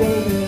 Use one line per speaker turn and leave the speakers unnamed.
baby.